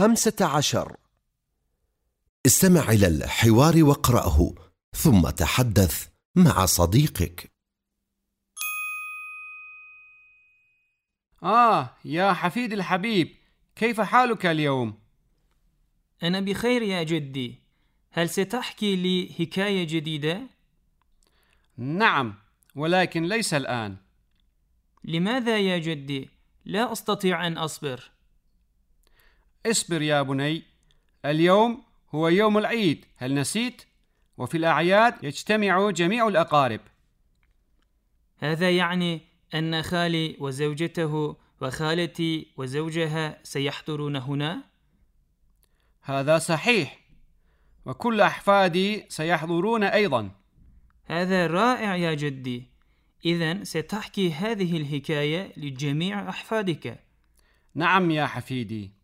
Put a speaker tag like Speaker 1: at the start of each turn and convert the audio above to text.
Speaker 1: خمسة عشر استمع إلى الحوار واقرأه ثم تحدث مع صديقك
Speaker 2: آه يا حفيدي الحبيب كيف حالك اليوم؟
Speaker 3: أنا بخير يا جدي هل ستحكي لي حكاية جديدة؟
Speaker 2: نعم ولكن ليس الآن
Speaker 3: لماذا يا جدي؟ لا أستطيع أن أصبر
Speaker 2: اصبر يا بني. اليوم هو يوم العيد هل نسيت؟ وفي الأعياد يجتمع جميع الأقارب.
Speaker 3: هذا يعني أن خالي وزوجته وخالتي وزوجها سيحضرون هنا؟
Speaker 2: هذا صحيح. وكل أحفادي سيحضرون أيضا.
Speaker 3: هذا رائع يا جدي. إذا ستحكي هذه الحكاية لجميع أحفادك.
Speaker 2: نعم يا حفيدي.